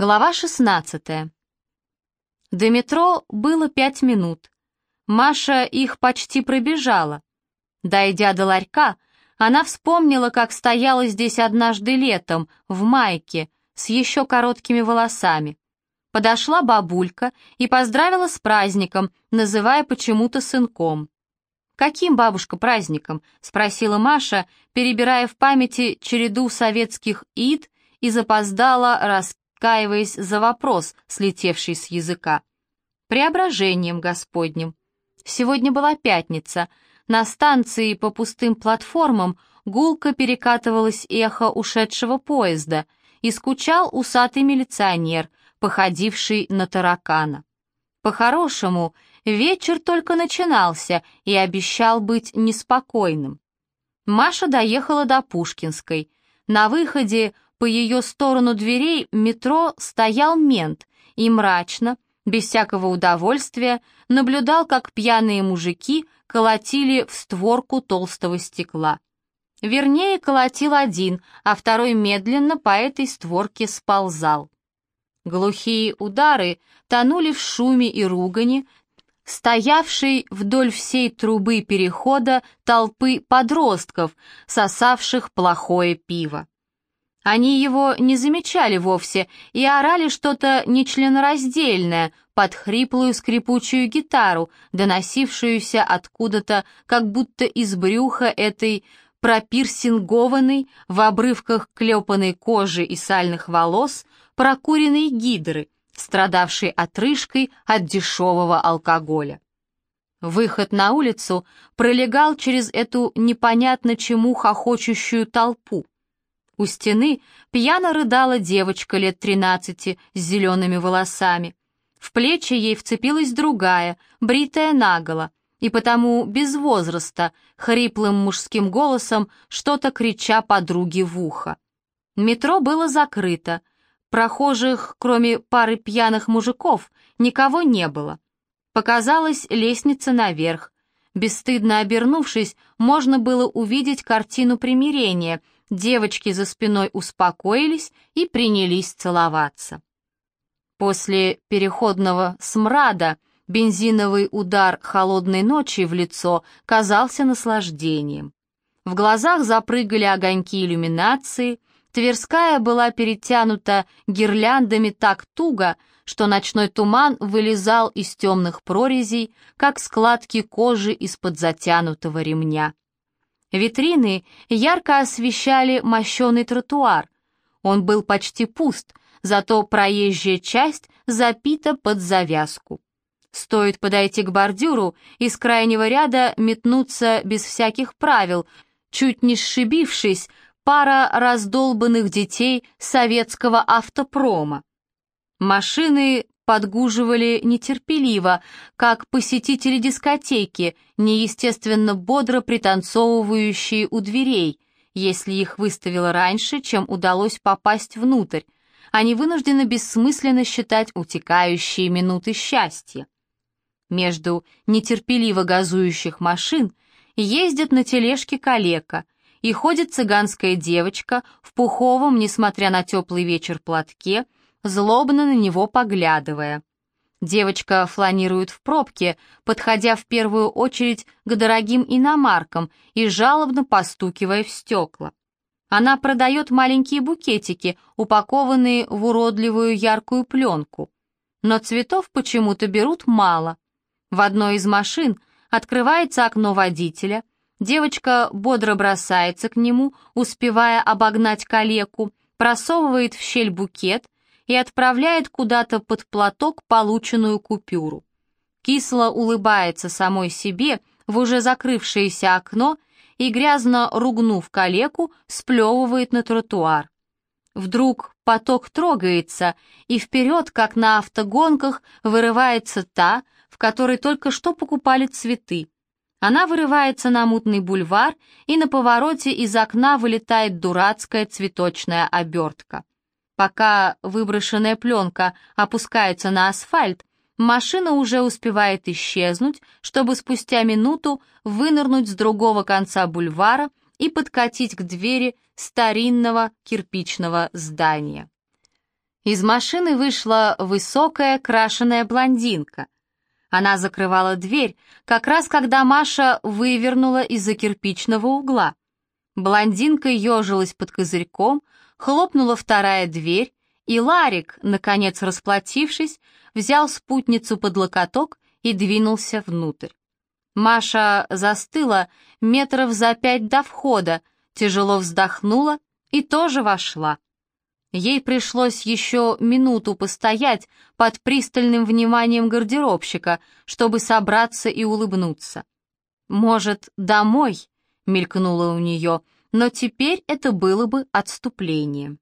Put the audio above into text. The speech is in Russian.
Глава 16. До метро было пять минут. Маша их почти пробежала. Дойдя до ларька, она вспомнила, как стояла здесь однажды летом, в майке, с еще короткими волосами. Подошла бабулька и поздравила с праздником, называя почему-то сынком. «Каким, бабушка, праздником?» — спросила Маша, перебирая в памяти череду советских ид и запоздала, раскаиваясь за вопрос, слетевший с языка. «Преображением Господним». Сегодня была пятница. На станции по пустым платформам гулко перекатывалось эхо ушедшего поезда, и скучал усатый милиционер, походивший на таракана. По-хорошему, вечер только начинался и обещал быть неспокойным. Маша доехала до Пушкинской. На выходе по ее сторону дверей метро стоял мент и мрачно, без всякого удовольствия, наблюдал, как пьяные мужики колотили в створку толстого стекла. Вернее, колотил один, а второй медленно по этой створке сползал. Глухие удары тонули в шуме и ругани, стоявшей вдоль всей трубы перехода толпы подростков, сосавших плохое пиво. Они его не замечали вовсе и орали что-то нечленораздельное под хриплую скрипучую гитару, доносившуюся откуда-то, как будто из брюха этой пропирсингованной в обрывках клепанной кожи и сальных волос прокуренной гидры, страдавшей отрыжкой от дешевого алкоголя. Выход на улицу пролегал через эту непонятно чему хохочущую толпу. У стены пьяно рыдала девочка лет тринадцати с зелеными волосами. В плечи ей вцепилась другая, бритая наголо, и потому без возраста, хриплым мужским голосом, что-то крича подруге в ухо. Метро было закрыто. Прохожих, кроме пары пьяных мужиков, никого не было. Показалась лестница наверх. Бесстыдно обернувшись, можно было увидеть картину примирения — девочки за спиной успокоились и принялись целоваться. После переходного смрада бензиновый удар холодной ночи в лицо казался наслаждением. В глазах запрыгали огоньки иллюминации, Тверская была перетянута гирляндами так туго, что ночной туман вылезал из темных прорезей, как складки кожи из-под затянутого ремня. Витрины ярко освещали мощеный тротуар. Он был почти пуст, зато проезжая часть запита под завязку. Стоит подойти к бордюру, из крайнего ряда метнуться без всяких правил, чуть не сшибившись, пара раздолбанных детей советского автопрома. Машины подгуживали нетерпеливо, как посетители дискотеки, неестественно бодро пританцовывающие у дверей, если их выставило раньше, чем удалось попасть внутрь. Они вынуждены бессмысленно считать утекающие минуты счастья. Между нетерпеливо газующих машин ездит на тележке калека, и ходит цыганская девочка в пуховом, несмотря на теплый вечер, платке, злобно на него поглядывая. Девочка фланирует в пробке, подходя в первую очередь к дорогим иномаркам и жалобно постукивая в стекла. Она продает маленькие букетики, упакованные в уродливую яркую пленку. Но цветов почему-то берут мало. В одной из машин открывается окно водителя, девочка бодро бросается к нему, успевая обогнать калеку, просовывает в щель букет — и отправляет куда-то под платок полученную купюру. Кисло улыбается самой себе в уже закрывшееся окно и, грязно ругнув калеку, сплевывает на тротуар. Вдруг поток трогается, и вперед, как на автогонках, вырывается та, в которой только что покупали цветы. Она вырывается на мутный бульвар, и на повороте из окна вылетает дурацкая цветочная обертка. Пока выброшенная пленка опускается на асфальт, машина уже успевает исчезнуть, чтобы спустя минуту вынырнуть с другого конца бульвара и подкатить к двери старинного кирпичного здания. Из машины вышла высокая крашеная блондинка. Она закрывала дверь, как раз когда Маша вывернула из-за кирпичного угла. Блондинка ежилась под козырьком, хлопнула вторая дверь, и Ларик, наконец расплатившись, взял спутницу под локоток и двинулся внутрь. Маша застыла метров за пять до входа, тяжело вздохнула и тоже вошла. Ей пришлось еще минуту постоять под пристальным вниманием гардеробщика, чтобы собраться и улыбнуться. «Может, домой?» — мелькнуло у нее, но теперь это было бы отступлением.